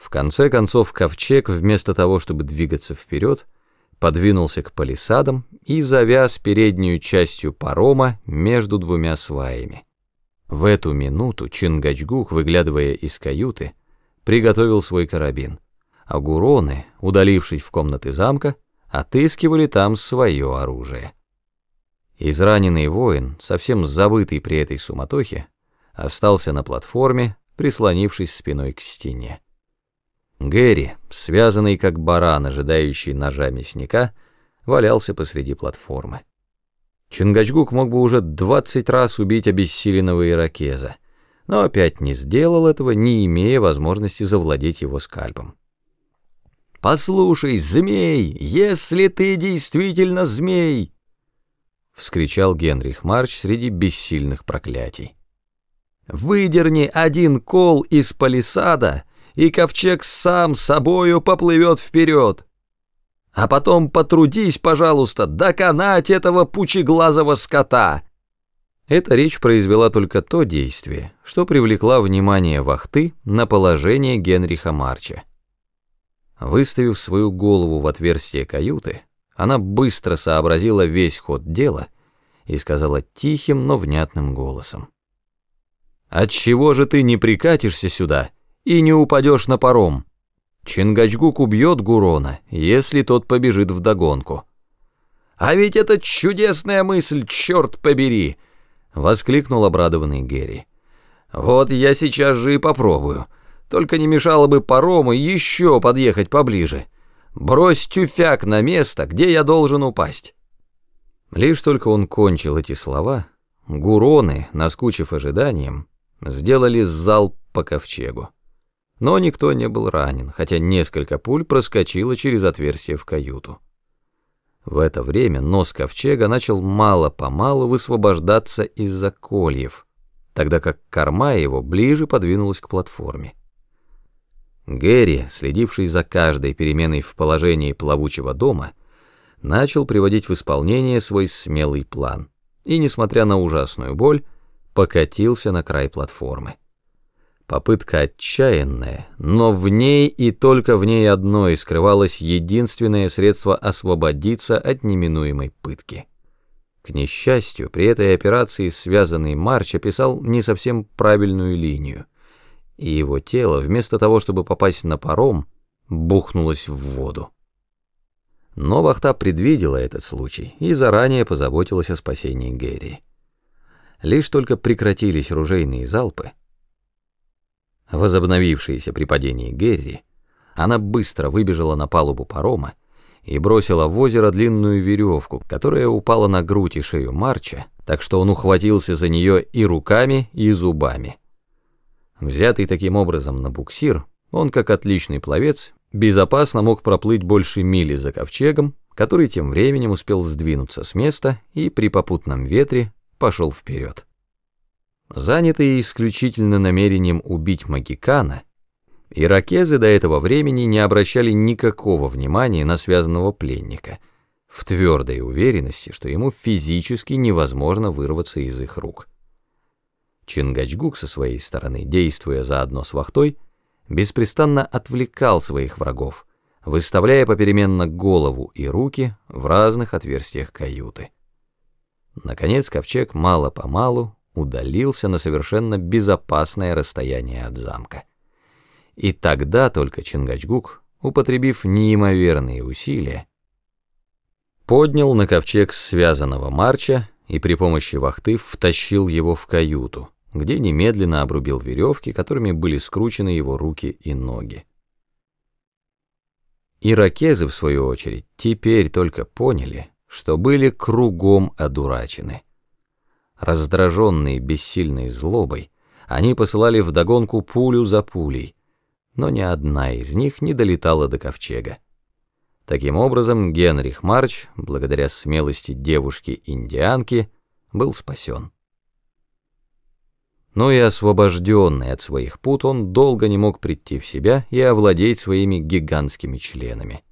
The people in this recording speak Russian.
В конце концов ковчег, вместо того, чтобы двигаться вперед, подвинулся к палисадам и завяз переднюю частью парома между двумя сваями. В эту минуту Чингачгук, выглядывая из каюты, приготовил свой карабин, а гуроны, удалившись в комнаты замка, отыскивали там свое оружие. Израненный воин, совсем забытый при этой суматохе, остался на платформе, прислонившись спиной к стене. Гэри, связанный как баран, ожидающий ножа мясника, валялся посреди платформы. Чингачгук мог бы уже двадцать раз убить обессиленного иракеза, но опять не сделал этого, не имея возможности завладеть его скальпом. «Послушай, змей, если ты действительно змей!» — вскричал Генрих Марч среди бессильных проклятий. «Выдерни один кол из палисада!» И ковчег сам собою поплывет вперед. А потом потрудись, пожалуйста, доконать этого пучеглазого скота. Эта речь произвела только то действие, что привлекла внимание вахты на положение Генриха Марча. Выставив свою голову в отверстие каюты, она быстро сообразила весь ход дела и сказала тихим, но внятным голосом. «Отчего же ты не прикатишься сюда?» И не упадешь на паром. Чингачгук убьет Гурона, если тот побежит вдогонку. «А ведь это чудесная мысль, черт побери!» — воскликнул обрадованный Герри. «Вот я сейчас же и попробую. Только не мешало бы парому еще подъехать поближе. Брось тюфяк на место, где я должен упасть». Лишь только он кончил эти слова, гуроны, наскучив ожиданием, сделали залп по ковчегу но никто не был ранен, хотя несколько пуль проскочило через отверстие в каюту. В это время нос ковчега начал мало-помалу высвобождаться из-за кольев, тогда как корма его ближе подвинулась к платформе. Гэри, следивший за каждой переменой в положении плавучего дома, начал приводить в исполнение свой смелый план и, несмотря на ужасную боль, покатился на край платформы. Попытка отчаянная, но в ней и только в ней одной скрывалось единственное средство освободиться от неминуемой пытки. К несчастью, при этой операции связанный Марч описал не совсем правильную линию, и его тело, вместо того, чтобы попасть на паром, бухнулось в воду. Но Вахта предвидела этот случай и заранее позаботилась о спасении Гэри. Лишь только прекратились ружейные залпы, возобновившиеся при падении Герри, она быстро выбежала на палубу парома и бросила в озеро длинную веревку, которая упала на грудь и шею Марча, так что он ухватился за нее и руками, и зубами. Взятый таким образом на буксир, он, как отличный пловец, безопасно мог проплыть больше мили за ковчегом, который тем временем успел сдвинуться с места и при попутном ветре пошел вперед. Занятые исключительно намерением убить Магикана, иракезы до этого времени не обращали никакого внимания на связанного пленника, в твердой уверенности, что ему физически невозможно вырваться из их рук. Чингачгук со своей стороны, действуя заодно с вахтой, беспрестанно отвлекал своих врагов, выставляя попеременно голову и руки в разных отверстиях каюты. Наконец ковчег мало-помалу удалился на совершенно безопасное расстояние от замка. И тогда только Чингачгук, употребив неимоверные усилия, поднял на ковчег связанного марча и при помощи вахты втащил его в каюту, где немедленно обрубил веревки, которыми были скручены его руки и ноги. Иракезы, в свою очередь, теперь только поняли, что были кругом одурачены. Раздраженные бессильной злобой, они посылали вдогонку пулю за пулей, но ни одна из них не долетала до ковчега. Таким образом, Генрих Марч, благодаря смелости девушки-индианки, был спасен. Но и освобожденный от своих пут, он долго не мог прийти в себя и овладеть своими гигантскими членами.